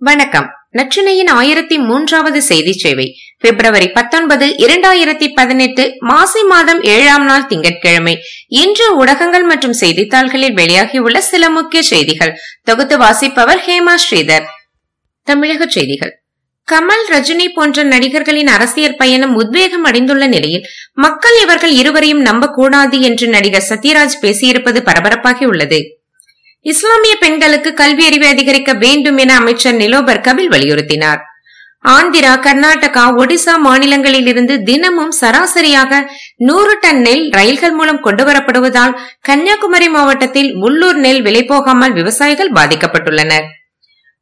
வணக்கம். நற்றினையின் ஆயிரத்தி மூன்றாவது செய்தி சேவை. பிப்ரவரி பத்தொன்பது இரண்டாயிரத்தி பதினெட்டு மாசி மாதம் ஏழாம் நாள் திங்கட்கிழமை. இன்று ஊடகங்கள் மற்றும் செய்தித்தாள்களில் வெளியாகியுள்ள சில முக்கிய செய்திகள். தொகுத்து வாசிப்பவர் ஹேமா ஸ்ரீதர். தமிழக செய்திகள். கமல் ரஜினி போன்ற நடிகர்களின் அரசியல் பயணம் உத்வேகம் அடைந்துள்ள நிலையில் மக்கள் இவர்கள் இருவரையும் நம்பக்கூடாது என்று நடிகர் சத்யராஜ் பேசியிருப்பது பரபரப்பாகி உள்ளது. இஸ்லாமிய பெண்களுக்கு கல்வி அறிவு அதிகரிக்க வேண்டும் என அமைச்சர் நிலோபர் கபில் வலியுறுத்தினார். ஆந்திரா கர்நாடகா ஒடிசா மாநிலங்களில் இருந்து தினமும் சராசரியாக நூறு டன் நெல் ரயில்கள் மூலம் கொண்டுவரப்படுவதால் கன்னியாகுமரி மாவட்டத்தில் உள்ளூர் நெல் விலை போகாமல் விவசாயிகள் பாதிக்கப்பட்டுள்ளனர்.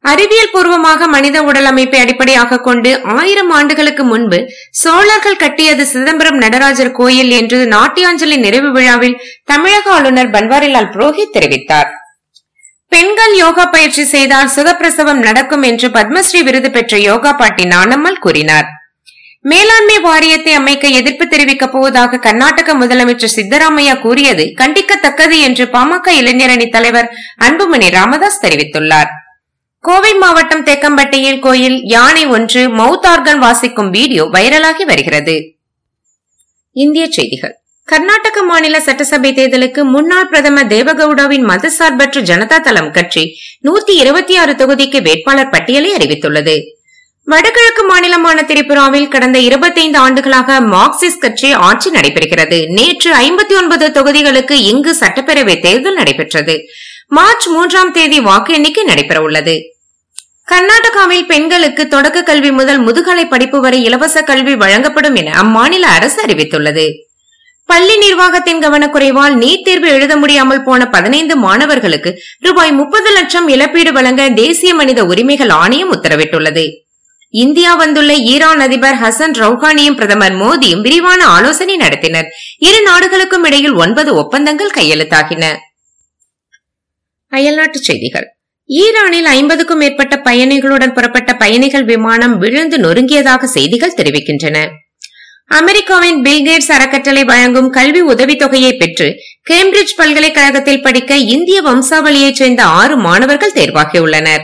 அறிவியல் பூர்வமாக மனித உடல் அமைப்பை அடிப்படையாக கொண்டு ஆயிரம் ஆண்டுகளுக்கு முன்பு சோழர்கள் கட்டியது சிதம்பரம் நடராஜர் கோயில் என்று நாட்டியாஞ்சலி நிறைவு விழாவில் தமிழக ஆளுநர் பன்வாரிலால் புரோஹித் தெரிவித்தார். பெண்கள் யோகா பயிற்சி செய்தால் சுகப்பிரசவம் நடக்கும் என்று பத்மஸ்ரீ விருது பெற்ற யோகா பாட்டி நானம்மாள் கூறினார். மேலாண்மை வாரியத்தை அமைக்க எதிர்ப்பு தெரிவிக்கப் போவதாக கர்நாடக முதலமைச்சர் சித்தராமையா கூறியது கண்டிக்கத்தக்கது என்று பாமக இளைஞரணி தலைவர் அன்புமணி ராமதாஸ் தெரிவித்துள்ளார். கோவை மாவட்டம் தேக்கம்பட்டியில் கோயில் யானை ஒன்று மவுத் ஆர்கன் வாசிக்கும் வீடியோ வைரலாகி வருகிறது. இந்திய செய்திகள். கர்நாடக மாநில சட்டசபை தேர்தலுக்கு முன்னாள் பிரதமர் தேவகவுடாவின் மதசார்பற்ற ஜனதா தளம் கட்சி நூத்தி இருபத்தி ஆறு தொகுதிக்கு வேட்பாளர் பட்டியலை அறிவித்துள்ளது. வடகிழக்கு மாநிலமான திரிபுராவில் கடந்த இருபத்தைந்து ஆண்டுகளாக மார்க்சிஸ்ட் கட்சி ஆட்சி நடைபெறுகிறது. நேற்று ஐம்பத்தி ஒன்பது தொகுதிகளுக்கு இங்கு சட்டப்பேரவை தேர்தல் நடைபெற்றது. மார்ச் மூன்றாம் தேதி வாக்கு எண்ணிக்கை நடைபெறவுள்ளது. கர்நாடகாவில் பெண்களுக்கு தொடக்க கல்வி முதல் முதுகலை படிப்பு வரை இலவச கல்வி வழங்கப்படும் என அம்மாநில அரசு அறிவித்துள்ளது. பள்ளி நிர்வாகத்தின் கவனக்குறைவால் நீட் தேர்வு எழுத முடியாமல் போன பதினைந்து மாணவர்களுக்கு ரூபாய் முப்பது லட்சம் இழப்பீடு வழங்க தேசிய மனித உரிமைகள் ஆணையம் உத்தரவிட்டுள்ளது. இந்தியா வந்துள்ள ஈரான் அதிபர் ஹசன் ரவுஹானியும் பிரதமர் மோடியும் விரிவான ஆலோசனை நடத்தினர். இரு நாடுகளுக்கும் இடையில் ஒன்பது ஒப்பந்தங்கள் கையெழுத்தாகின. அயல்நாட்டுச் செய்திகள். ஈரானில் ஐம்பதுக்கும் மேற்பட்ட பயணிகளுடன் புறப்பட்ட பயணிகள் விமானம் விழுந்து நொறுங்கியதாக செய்திகள் தெரிவிக்கின்றன. அமெரிக்காவின் பில்கேட்ஸ் அறக்கட்டளை வழங்கும் கல்வி உதவித்தொகையை பெற்று கேம்பிரிட்ஜ் பல்கலைக்கழகத்தில் படிக்க இந்திய வம்சாவளியைச் சேர்ந்த ஆறு மாணவர்கள் தேர்வாகியுள்ளனர்.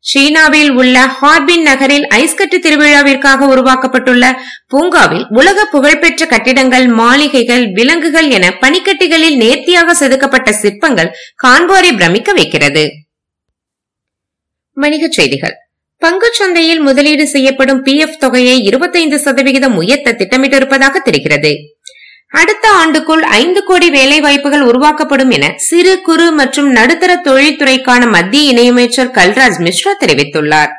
சீனாவில் உள்ள ஹார்பின் நகரில் ஐஸ்கட்டு திருவிழாவிற்காக உருவாக்கப்பட்டுள்ள பூங்காவில் உலக புகழ்பெற்ற கட்டிடங்கள் மாளிகைகள் விலங்குகள் என பனிக்கட்டிகளில் நேர்த்தியாக செதுக்கப்பட்ட சிற்பங்கள் காண்போரை பிரமிக்க வைக்கிறது. வணிகச் செய்திகள். சந்தையில் முதலீடு செய்யப்படும் பி எஃப் தொகையை இருபத்தைந்து சதவிகிதம் உயர்த்த திட்டமிட்டிருப்பதாக தெரிகிறது. அடுத்த ஆண்டுக்குள் ஐந்து கோடி வேலை வாய்ப்புகள் உருவாக்கப்படும் என சிறு குறு மற்றும் நடுத்தர தொழில்துறைக்கான மத்திய இணையமைச்சர் கல்ராஜ் மிஸ்ரா தெரிவித்துள்ளார்.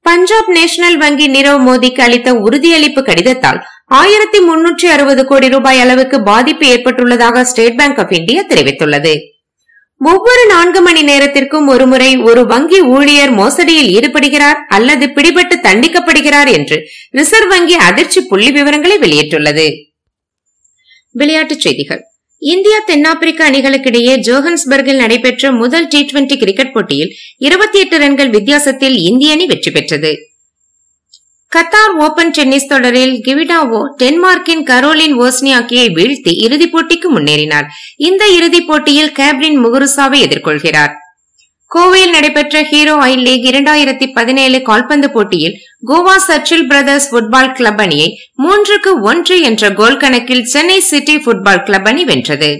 பஞ்சாப் நேஷனல் வங்கி நிரவ் மோடிக்கு அளித்த உறுதியளிப்பு கடிதத்தால் ஆயிரத்தி முன்னூற்றி அறுபது கோடி ரூபாய் அளவுக்கு பாதிப்பு ஏற்பட்டுள்ளதாக ஸ்டேட் பேங்க் ஆப் இந்தியா தெரிவித்துள்ளது. ஒவ்வொரு நான்கு மணி நேரத்திற்கும் ஒருமுறை ஒரு வங்கி ஊழியர் மோசடியில் ஈடுபடுகிறார் அல்லது பிடிபட்டு தண்டிக்கப்படுகிறார் என்று ரிசர்வ் வங்கி அதிர்ச்சி புள்ளி விவரங்களை வெளியிட்டுள்ளது. விளையாட்டுச் செய்திகள். இந்தியா தென்னாப்பிரிக்க அணிகளுக்கிடையே ஜோஹன்ஸ்பர்கில் நடைபெற்ற முதல் டி டுவெண்டி கிரிக்கெட் போட்டியில் இருபத்தி எட்டு ரன்கள் வித்தியாசத்தில் இந்திய அணி வெற்றி பெற்றது. கத்தார் ஓபன் டென்னிஸ் தொடரில் கிவிடாவோ டென்மார்க்கின் கரோலின் ஓஸ்னியாக்கியை வீழ்த்தி இறுதிப் போட்டிக்கு முன்னேறினார். இந்த இறுதிப் போட்டியில் கேப்ரின் முகுருசாவை எதிர்கொள்கிறார். கோவையில் நடைபெற்ற ஹீரோ ஐ லீக் இரண்டாயிரத்தி பதினேழு கால்பந்து போட்டியில் கோவா சர்ச்சில் பிரதர்ஸ் புட்பால் கிளப் அணியை மூன்றுக்கு ஒன்று என்ற கோல் கணக்கில் சென்னை சிட்டி புட்பால் கிளப் அணி வென்றது.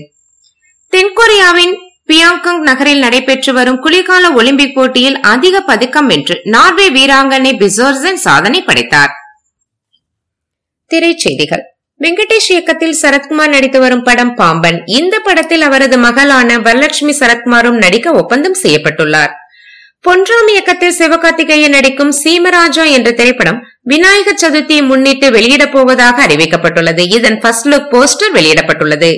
தென்கொரியாவின் பியாங்காங் நகரில் நடைபெற்று வரும் குளிர்கால ஒலிம்பிக் போட்டியில் அதிக பதக்கம் வென்று நார்வே வீராங்கனை பிசோர்சன் சாதனை படைத்தார். திரைச்செய்திகள். வெங்கடேஷ் இயக்கத்தில் சரத்குமார் நடித்து வரும் படம் பாம்பன். இந்த படத்தில் அவரது மகளான வரலட்சுமி சரத்குமாரும் நடிக்க ஒப்பந்தம் செய்யப்பட்டுள்ளார். பொன்றாம் இயக்கத்தில் சிவகார்த்திகேயன் நடிக்கும் சீமராஜா என்ற திரைப்படம் விநாயகர் சதுர்த்தியை முன்னிட்டு வெளியிடப் போவதாக அறிவிக்கப்பட்டுள்ளது. இதன் ஃபர்ஸ்ட் லுக் போஸ்டர் வெளியிடப்பட்டுள்ளது.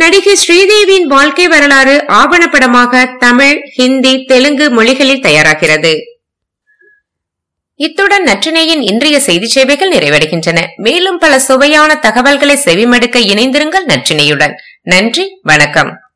நடிகை ஸ்ரீதேவியின் வாழ்க்கை வரலாறு ஆவணப்படமாக தமிழ் ஹிந்தி தெலுங்கு மொழிகளில் தயாராகிறது. இத்துடன் நற்றினையின் இன்றைய செய்தி சேவைகள் நிறைவடைகின்றன. மேலும் பல சுவையான தகவல்களை செவிமடுக்க இணைந்திருங்கள் நற்றினையுடன். நன்றி வணக்கம்.